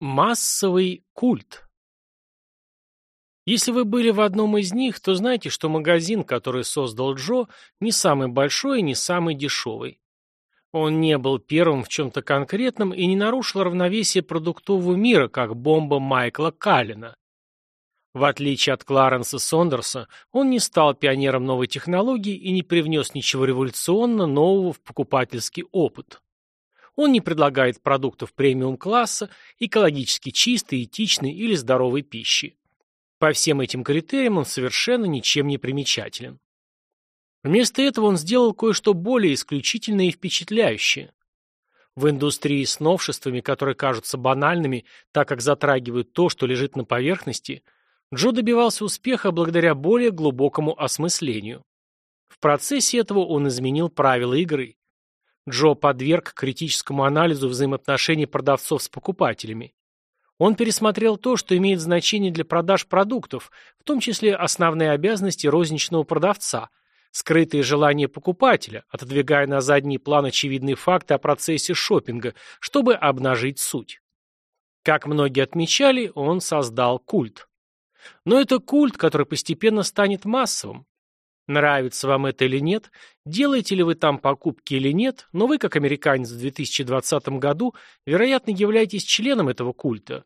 Массовый культ. Если вы были в одном из них, то знайте, что магазин, который создал Джо, не самый большой и не самый дешевый. Он не был первым в чем-то конкретном и не нарушил равновесие продуктового мира, как бомба Майкла Каллина. В отличие от Кларенса Сондерса, он не стал пионером новой технологии и не привнес ничего революционно нового в покупательский опыт. Он не предлагает продуктов премиум-класса, экологически чистой, этичной или здоровой пищи. По всем этим критериям он совершенно ничем не примечателен. Вместо этого он сделал кое-что более исключительное и впечатляющее. В индустрии с новшествами, которые кажутся банальными, так как затрагивают то, что лежит на поверхности, Джо добивался успеха благодаря более глубокому осмыслению. В процессе этого он изменил правила игры. Джо подверг критическому анализу взаимоотношений продавцов с покупателями. Он пересмотрел то, что имеет значение для продаж продуктов, в том числе основные обязанности розничного продавца, скрытые желания покупателя, отодвигая на задний план очевидные факты о процессе шопинга, чтобы обнажить суть. Как многие отмечали, он создал культ. Но это культ, который постепенно станет массовым, Нравится вам это или нет, делаете ли вы там покупки или нет, но вы, как американец в 2020 году, вероятно, являетесь членом этого культа.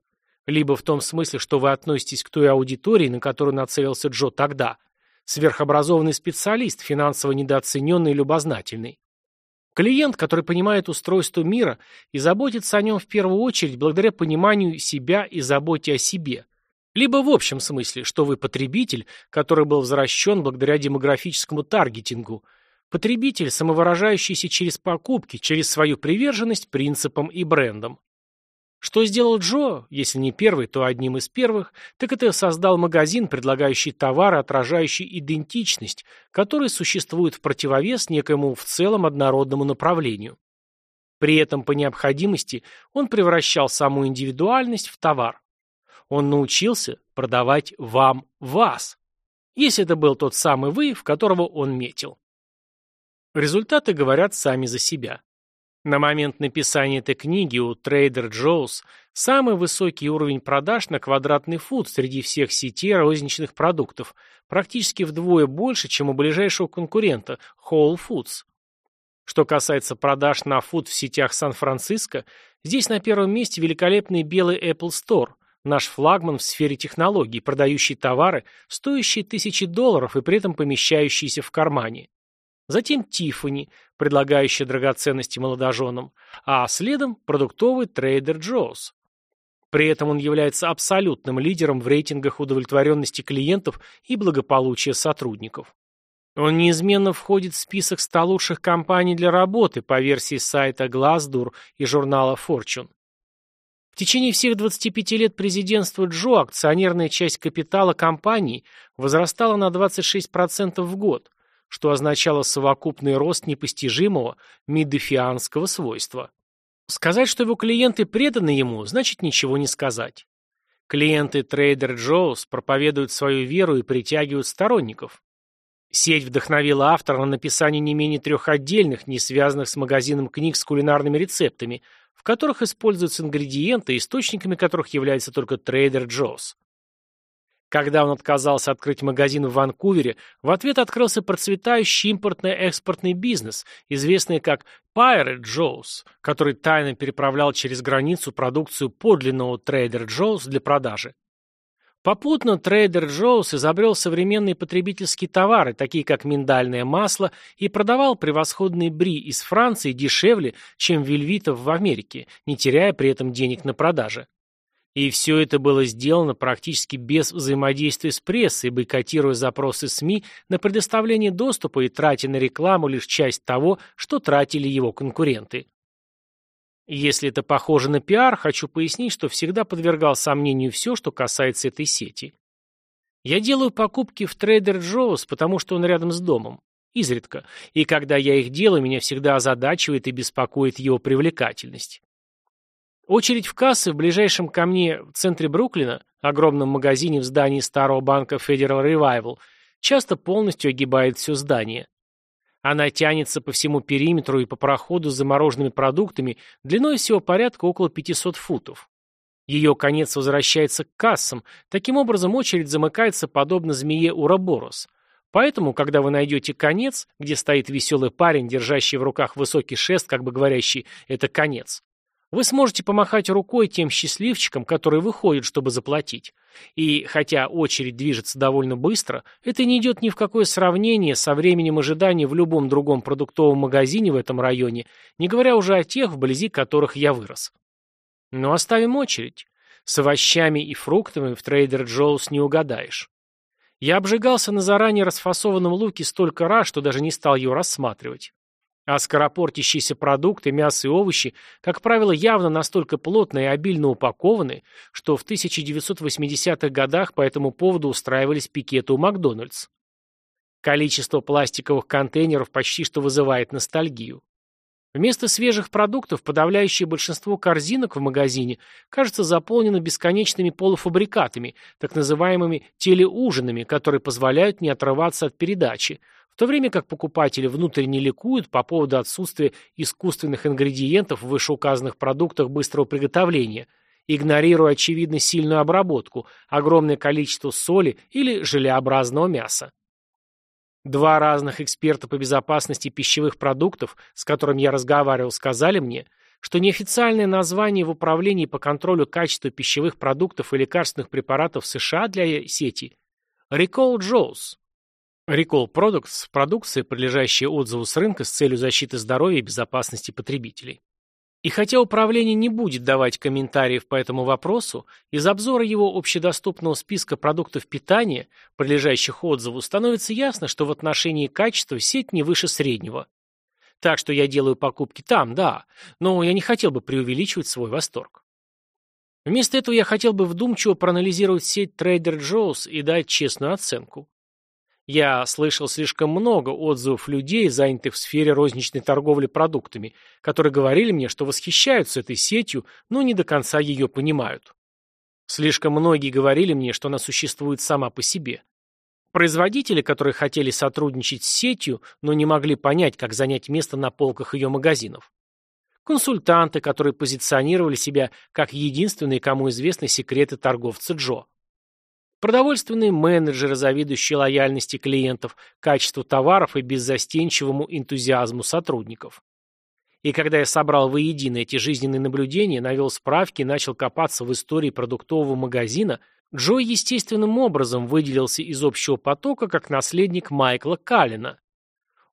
Либо в том смысле, что вы относитесь к той аудитории, на которую нацелился Джо тогда. Сверхобразованный специалист, финансово недооцененный и любознательный. Клиент, который понимает устройство мира и заботится о нем в первую очередь благодаря пониманию себя и заботе о себе – либо в общем смысле, что вы потребитель, который был возвращен благодаря демографическому таргетингу, потребитель, самовыражающийся через покупки, через свою приверженность принципам и брендам. Что сделал Джо, если не первый, то одним из первых, так это создал магазин, предлагающий товары, отражающие идентичность, который существует в противовес некоему в целом однородному направлению. При этом по необходимости он превращал саму индивидуальность в товар. Он научился продавать вам вас, если это был тот самый вы, в которого он метил. Результаты говорят сами за себя. На момент написания этой книги у Trader Joe's самый высокий уровень продаж на квадратный фут среди всех сетей розничных продуктов, практически вдвое больше, чем у ближайшего конкурента Whole Foods. Что касается продаж на фуд в сетях Сан-Франциско, здесь на первом месте великолепный белый Apple Store, Наш флагман в сфере технологий, продающий товары, стоящие тысячи долларов и при этом помещающиеся в кармане. Затем Тиффани, предлагающая драгоценности молодоженам, а следом продуктовый трейдер Джоус. При этом он является абсолютным лидером в рейтингах удовлетворенности клиентов и благополучия сотрудников. Он неизменно входит в список 100 лучших компаний для работы по версии сайта Glassdoor и журнала Fortune. В течение всех 25 лет президентства Джо акционерная часть капитала компании возрастала на 26% в год, что означало совокупный рост непостижимого мидефианского свойства. Сказать, что его клиенты преданы ему, значит ничего не сказать. Клиенты трейдер Джоус проповедуют свою веру и притягивают сторонников. Сеть вдохновила автора на написание не менее трех отдельных, не связанных с магазином книг с кулинарными рецептами – в которых используются ингредиенты, источниками которых является только Trader Joe's. Когда он отказался открыть магазин в Ванкувере, в ответ открылся процветающий импортно-экспортный бизнес, известный как Pirate Joe's, который тайно переправлял через границу продукцию подлинного Trader Joe's для продажи. Попутно трейдер Джоус изобрел современные потребительские товары, такие как миндальное масло, и продавал превосходные бри из Франции дешевле, чем вельвитов в Америке, не теряя при этом денег на продаже. И все это было сделано практически без взаимодействия с прессой, бойкотируя запросы СМИ на предоставление доступа и тратя на рекламу лишь часть того, что тратили его конкуренты. Если это похоже на пиар, хочу пояснить, что всегда подвергал сомнению все, что касается этой сети. Я делаю покупки в Trader Joe's, потому что он рядом с домом. Изредка. И когда я их делаю, меня всегда озадачивает и беспокоит его привлекательность. Очередь в кассы в ближайшем ко мне в центре Бруклина, огромном магазине в здании старого банка Federal Revival, часто полностью огибает все здание. Она тянется по всему периметру и по проходу с замороженными продуктами длиной всего порядка около 500 футов. Ее конец возвращается к кассам, таким образом очередь замыкается подобно змее Ураборос. Поэтому, когда вы найдете конец, где стоит веселый парень, держащий в руках высокий шест, как бы говорящий «это конец», вы сможете помахать рукой тем счастливчикам, которые выходят, чтобы заплатить. И хотя очередь движется довольно быстро, это не идет ни в какое сравнение со временем ожидания в любом другом продуктовом магазине в этом районе, не говоря уже о тех, вблизи которых я вырос. Но оставим очередь. С овощами и фруктами в Трейдер Джоус не угадаешь. Я обжигался на заранее расфасованном луке столько раз, что даже не стал его рассматривать. А скоропортящиеся продукты, мясо и овощи, как правило, явно настолько плотно и обильно упакованы, что в 1980-х годах по этому поводу устраивались пикеты у Макдональдс. Количество пластиковых контейнеров почти что вызывает ностальгию. Вместо свежих продуктов подавляющее большинство корзинок в магазине кажется заполнено бесконечными полуфабрикатами, так называемыми телеужинами, которые позволяют не отрываться от передачи, то время как покупатели внутренне ликуют по поводу отсутствия искусственных ингредиентов в вышеуказанных продуктах быстрого приготовления, игнорируя очевидно сильную обработку, огромное количество соли или желеобразного мяса. Два разных эксперта по безопасности пищевых продуктов, с которыми я разговаривал, сказали мне, что неофициальное название в Управлении по контролю качества пищевых продуктов и лекарственных препаратов США для сети – Recall Joe's. Recall Products – продукция, подлежащая отзыву с рынка с целью защиты здоровья и безопасности потребителей. И хотя управление не будет давать комментариев по этому вопросу, из обзора его общедоступного списка продуктов питания, подлежащих отзыву, становится ясно, что в отношении качества сеть не выше среднего. Так что я делаю покупки там, да, но я не хотел бы преувеличивать свой восторг. Вместо этого я хотел бы вдумчиво проанализировать сеть Trader Joe's и дать честную оценку. Я слышал слишком много отзывов людей, занятых в сфере розничной торговли продуктами, которые говорили мне, что восхищаются этой сетью, но не до конца ее понимают. Слишком многие говорили мне, что она существует сама по себе. Производители, которые хотели сотрудничать с сетью, но не могли понять, как занять место на полках ее магазинов. Консультанты, которые позиционировали себя как единственные, кому известны секреты торговца Джо. Продовольственные менеджеры, завидующие лояльности клиентов, качеству товаров и беззастенчивому энтузиазму сотрудников. И когда я собрал воедино эти жизненные наблюдения, навел справки и начал копаться в истории продуктового магазина, Джо естественным образом выделился из общего потока как наследник Майкла Каллина.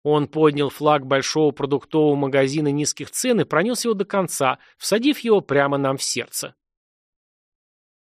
Он поднял флаг большого продуктового магазина низких цен и пронес его до конца, всадив его прямо нам в сердце.